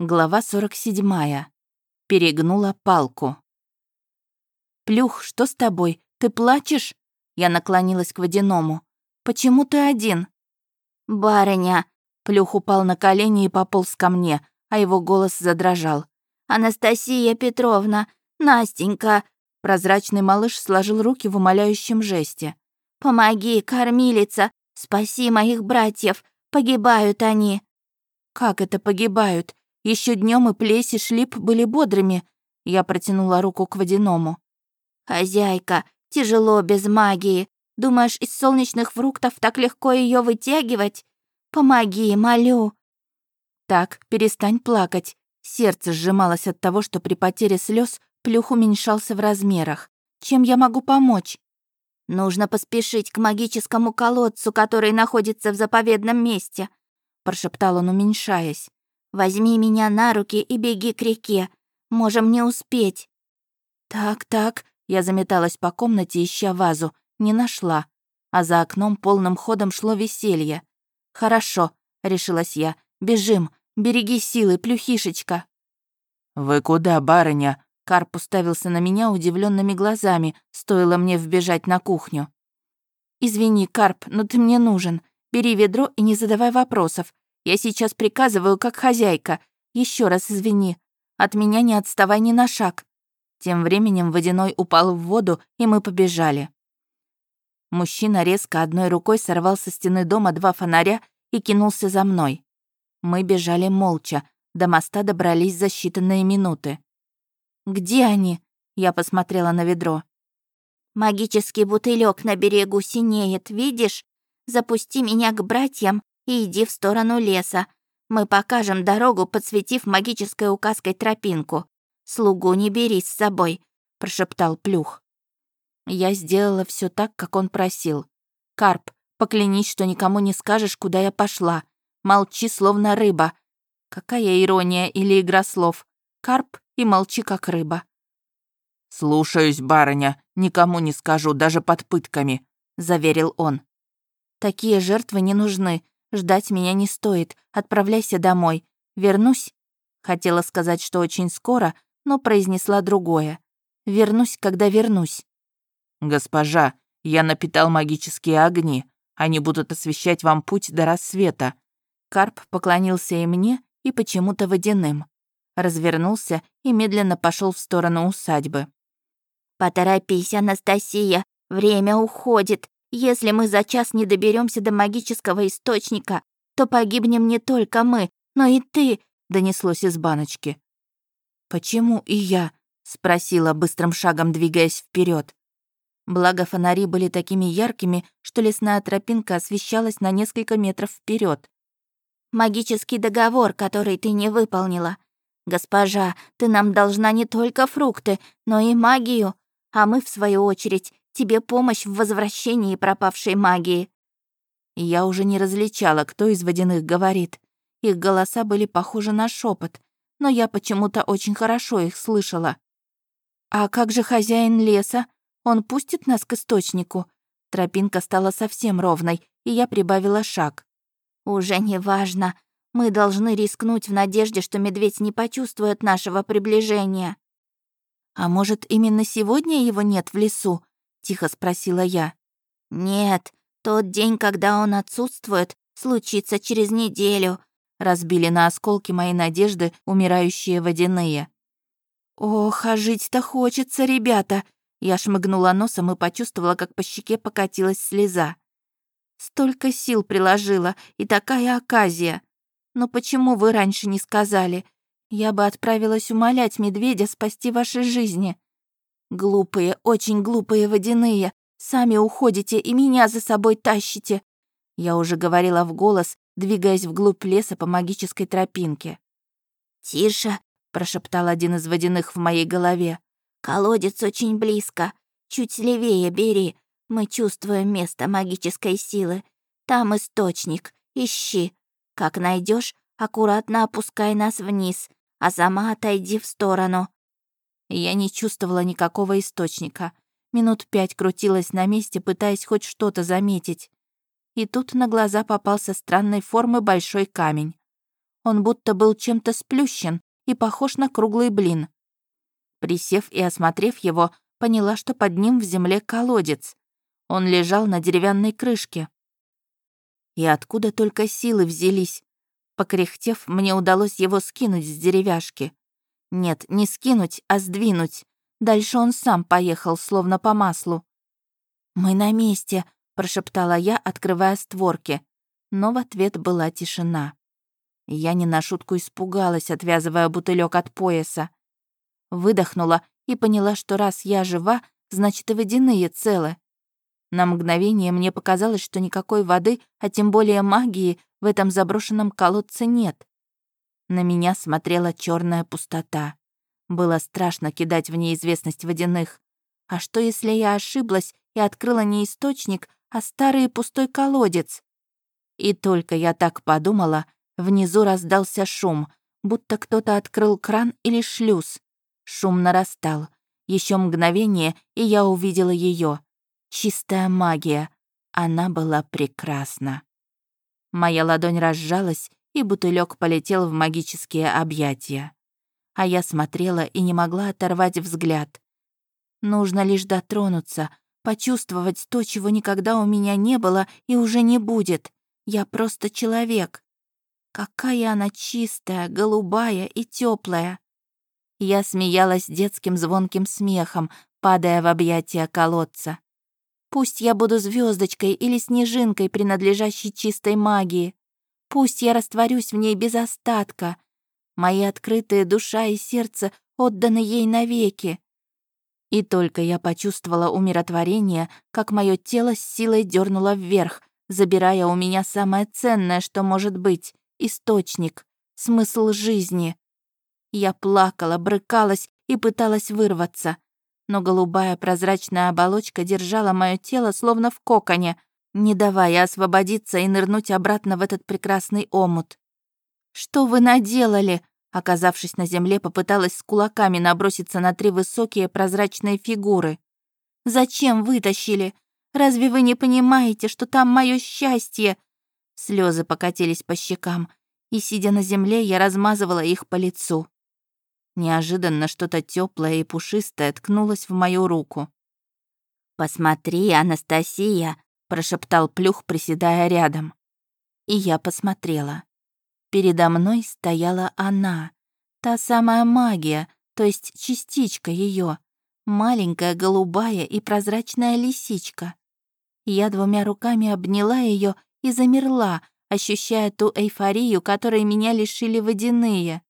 Глава 47. Перегнула палку. «Плюх, что с тобой? Ты плачешь?» Я наклонилась к водяному. «Почему ты один?» «Барыня!» Плюх упал на колени и пополз ко мне, а его голос задрожал. «Анастасия Петровна! Настенька!» Прозрачный малыш сложил руки в умоляющем жесте. «Помоги, кормилица! Спаси моих братьев! Погибают они!» «Как это погибают? Еще днем и плесь, и шлип были бодрыми. Я протянула руку к водяному. «Хозяйка, тяжело без магии. Думаешь, из солнечных фруктов так легко ее вытягивать? Помоги, молю». «Так, перестань плакать». Сердце сжималось от того, что при потере слез плюх уменьшался в размерах. Чем я могу помочь? «Нужно поспешить к магическому колодцу, который находится в заповедном месте», прошептал он, уменьшаясь. Возьми меня на руки и беги к реке. Можем не успеть». «Так, так», — я заметалась по комнате, ища вазу, не нашла. А за окном полным ходом шло веселье. «Хорошо», — решилась я, — «бежим, береги силы, плюхишечка». «Вы куда, барыня?» Карп уставился на меня удивленными глазами, стоило мне вбежать на кухню. «Извини, Карп, но ты мне нужен. Бери ведро и не задавай вопросов. Я сейчас приказываю, как хозяйка. Еще раз извини. От меня не отставай ни на шаг». Тем временем водяной упал в воду, и мы побежали. Мужчина резко одной рукой сорвал со стены дома два фонаря и кинулся за мной. Мы бежали молча, до моста добрались за считанные минуты. «Где они?» — я посмотрела на ведро. «Магический бутылек на берегу синеет, видишь? Запусти меня к братьям, и иди в сторону леса. Мы покажем дорогу, подсветив магической указкой тропинку. Слугу не бери с собой», — прошептал Плюх. Я сделала все так, как он просил. «Карп, поклянись, что никому не скажешь, куда я пошла. Молчи, словно рыба». Какая ирония или игра слов. Карп и молчи, как рыба. «Слушаюсь, барыня, никому не скажу, даже под пытками», — заверил он. «Такие жертвы не нужны. Ждать меня не стоит. Отправляйся домой. Вернусь. Хотела сказать, что очень скоро, но произнесла другое. Вернусь, когда вернусь. Госпожа, я напитал магические огни. Они будут освещать вам путь до рассвета. Карп поклонился и мне, и почему-то водяным. Развернулся и медленно пошел в сторону усадьбы. «Поторопись, Анастасия, время уходит», если мы за час не доберемся до магического источника, то погибнем не только мы, но и ты», — донеслось из баночки. «Почему и я?» — спросила, быстрым шагом двигаясь вперед. Благо фонари были такими яркими, что лесная тропинка освещалась на несколько метров вперед. «Магический договор, который ты не выполнила. Госпожа, ты нам должна не только фрукты, но и магию, а мы, в свою очередь, тебе помощь в возвращении пропавшей магии». Я уже не различала, кто из водяных говорит. Их голоса были похожи на шепот, но я почему-то очень хорошо их слышала. «А как же хозяин леса? Он пустит нас к источнику?» Тропинка стала совсем ровной, и я прибавила шаг. «Уже не важно. Мы должны рискнуть в надежде, что медведь не почувствует нашего приближения». «А может, именно сегодня его нет в лесу?» Тихо спросила я. Нет, тот день, когда он отсутствует, случится через неделю. Разбили на осколки мои надежды умирающие водяные. Ох, а жить-то хочется, ребята. Я шмыгнула носом и почувствовала, как по щеке покатилась слеза. Столько сил приложила, и такая оказия. Но почему вы раньше не сказали? Я бы отправилась умолять медведя спасти ваши жизни. Глупые, очень глупые водяные. Сами уходите и меня за собой тащите. Я уже говорила в голос, двигаясь вглубь леса по магической тропинке. «Тише», — прошептал один из водяных в моей голове. «Колодец очень близко. Чуть левее бери. Мы чувствуем место магической силы. Там источник. Ищи. Как найдешь, аккуратно опускай нас вниз, а сама отойди в сторону. Я не чувствовала никакого источника. Минут пять крутилась на месте, пытаясь хоть что-то заметить. И тут на глаза попался странной формы большой камень. Он будто был чем-то сплющен и похож на круглый блин. Присев и осмотрев его, поняла, что под ним в земле колодец. Он лежал на деревянной крышке. И откуда только силы взялись? Покряхтев, мне удалось его скинуть с деревяшки. Нет, не скинуть, а сдвинуть. Дальше он сам поехал, словно по маслу. «Мы на месте», — прошептала я, открывая створки. Но в ответ была тишина. Я не на шутку испугалась, отвязывая бутылек от пояса. Выдохнула и поняла, что раз я жива, значит и водяные целы. На мгновение мне показалось, что никакой воды, а тем более магии, в этом заброшенном колодце нет. На меня смотрела черная пустота. Было страшно кидать в неизвестность водяных. А что, если я ошиблась и открыла не источник, а старый пустой колодец? И только я так подумала, внизу раздался шум, будто кто-то открыл кран или шлюз. Шум нарастал. Еще мгновение, и я увидела ее. Чистая магия. Она была прекрасна. Моя ладонь разжалась, и бутылек полетел в магические объятия. А я смотрела и не могла оторвать взгляд. Нужно лишь дотронуться, почувствовать то, чего никогда у меня не было и уже не будет. Я просто человек. Какая она чистая, голубая и теплая. Я смеялась детским звонким смехом, падая в объятия колодца. Пусть я буду звездочкой или снежинкой, принадлежащей чистой магии. Пусть я растворюсь в ней без остатка. Мои открытые душа и сердце отданы ей навеки. И только я почувствовала умиротворение, как мое тело с силой дернуло вверх, забирая у меня самое ценное, что может быть — источник, смысл жизни. Я плакала, брыкалась и пыталась вырваться но голубая прозрачная оболочка держала мое тело словно в коконе, не давая освободиться и нырнуть обратно в этот прекрасный омут. «Что вы наделали?» Оказавшись на земле, попыталась с кулаками наброситься на три высокие прозрачные фигуры. «Зачем вытащили? Разве вы не понимаете, что там мое счастье?» Слезы покатились по щекам, и, сидя на земле, я размазывала их по лицу. Неожиданно что-то теплое и пушистое ткнулось в мою руку. «Посмотри, Анастасия!» — прошептал Плюх, приседая рядом. И я посмотрела. Передо мной стояла она, та самая магия, то есть частичка ее, маленькая голубая и прозрачная лисичка. Я двумя руками обняла ее и замерла, ощущая ту эйфорию, которой меня лишили водяные.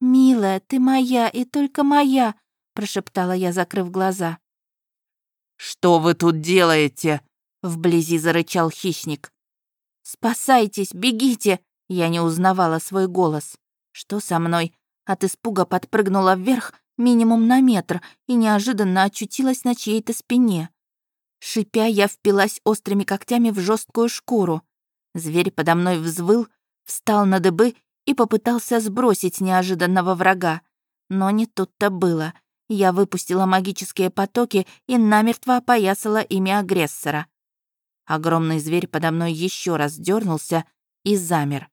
«Милая, ты моя и только моя», — прошептала я, закрыв глаза. «Что вы тут делаете?» — вблизи зарычал хищник. «Спасайтесь, бегите!» — я не узнавала свой голос. «Что со мной?» От испуга подпрыгнула вверх минимум на метр и неожиданно очутилась на чьей-то спине. Шипя, я впилась острыми когтями в жесткую шкуру. Зверь подо мной взвыл, встал на дыбы и попытался сбросить неожиданного врага. Но не тут-то было. Я выпустила магические потоки и намертво опоясала ими агрессора. Огромный зверь подо мной еще раз дернулся и замер.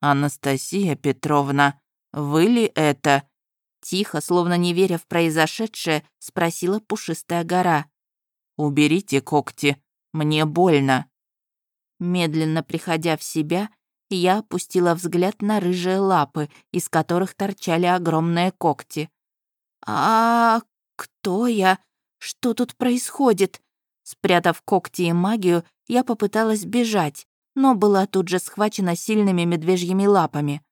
«Анастасия Петровна, вы ли это?» Тихо, словно не веря в произошедшее, спросила пушистая гора. «Уберите когти, мне больно». Медленно приходя в себя, я опустила взгляд на рыжие лапы, из которых торчали огромные когти. «А кто я? Что тут происходит?» Спрятав когти и магию, я попыталась бежать, но была тут же схвачена сильными медвежьими лапами.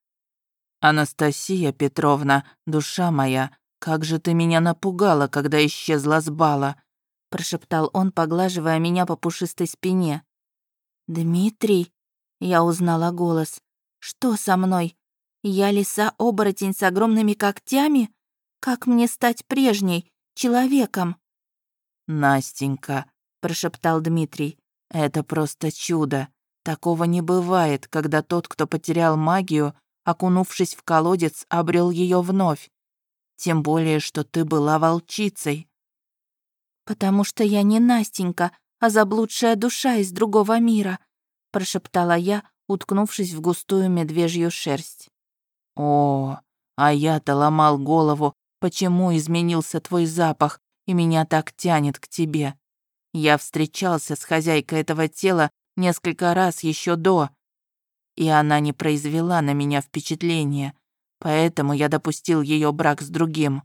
«Анастасия Петровна, душа моя, как же ты меня напугала, когда исчезла с бала!» прошептал он, поглаживая меня по пушистой спине. «Дмитрий?» Я узнала голос. «Что со мной? Я лиса-оборотень с огромными когтями? Как мне стать прежней, человеком?» «Настенька», — прошептал Дмитрий, — «это просто чудо. Такого не бывает, когда тот, кто потерял магию, окунувшись в колодец, обрел ее вновь. Тем более, что ты была волчицей». «Потому что я не Настенька, а заблудшая душа из другого мира», прошептала я, уткнувшись в густую медвежью шерсть. «О, а я-то ломал голову, почему изменился твой запах, и меня так тянет к тебе. Я встречался с хозяйкой этого тела несколько раз еще до, и она не произвела на меня впечатления, поэтому я допустил ее брак с другим.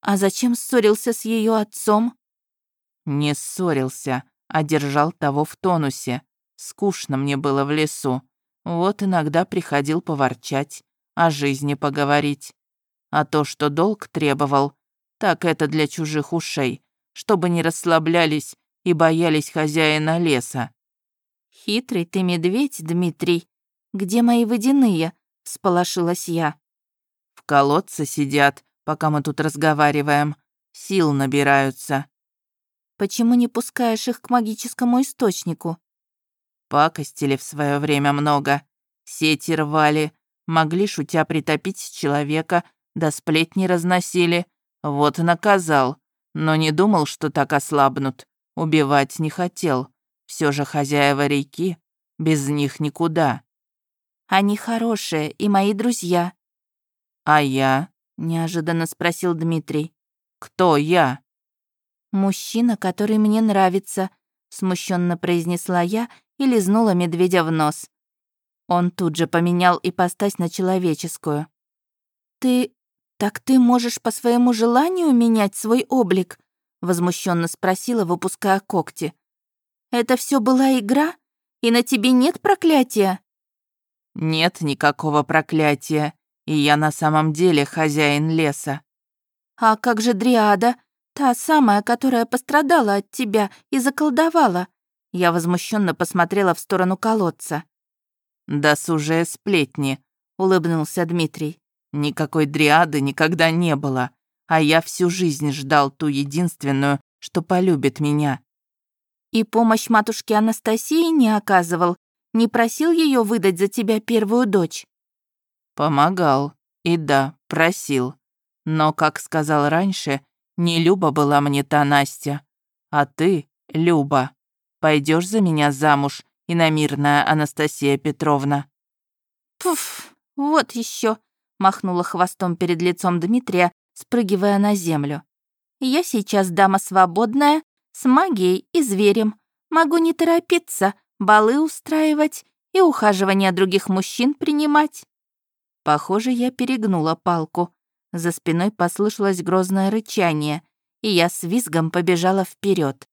А зачем ссорился с ее отцом? Не ссорился, а держал того в тонусе. Скучно мне было в лесу. Вот иногда приходил поворчать, о жизни поговорить. А то, что долг требовал, так это для чужих ушей, чтобы не расслаблялись и боялись хозяина леса. «Хитрый ты медведь, Дмитрий. Где мои водяные?» — сполошилась я. «В колодце сидят, пока мы тут разговариваем. Сил набираются». «Почему не пускаешь их к магическому источнику?» Пакостили в свое время много. Сети рвали, могли шутя притопить человека, да сплетни разносили. Вот наказал. Но не думал, что так ослабнут. Убивать не хотел. Все же хозяева реки, без них никуда. Они хорошие и мои друзья. А я? Неожиданно спросил Дмитрий. Кто я? Мужчина, который мне нравится, смущенно произнесла я и лизнула медведя в нос. Он тут же поменял ипостась на человеческую. «Ты... так ты можешь по своему желанию менять свой облик?» возмущенно спросила, выпуская когти. Это все была игра? И на тебе нет проклятия?» «Нет никакого проклятия, и я на самом деле хозяин леса». «А как же Дриада, та самая, которая пострадала от тебя и заколдовала?» Я возмущенно посмотрела в сторону колодца. «Досужие сплетни», — улыбнулся Дмитрий. «Никакой Дриады никогда не было, а я всю жизнь ждал ту единственную, что полюбит меня. И помощь матушке Анастасии не оказывал, не просил ее выдать за тебя первую дочь. Помогал. И да, просил. Но, как сказал раньше, не Люба была мне та Настя, а ты, Люба. Пойдешь за меня замуж, иномирная Анастасия Петровна. Пуф, вот еще, махнула хвостом перед лицом Дмитрия, спрыгивая на землю. Я сейчас дама свободная, с магией и зверем. Могу не торопиться, балы устраивать и ухаживание других мужчин принимать. Похоже, я перегнула палку. За спиной послышалось грозное рычание, и я с визгом побежала вперед.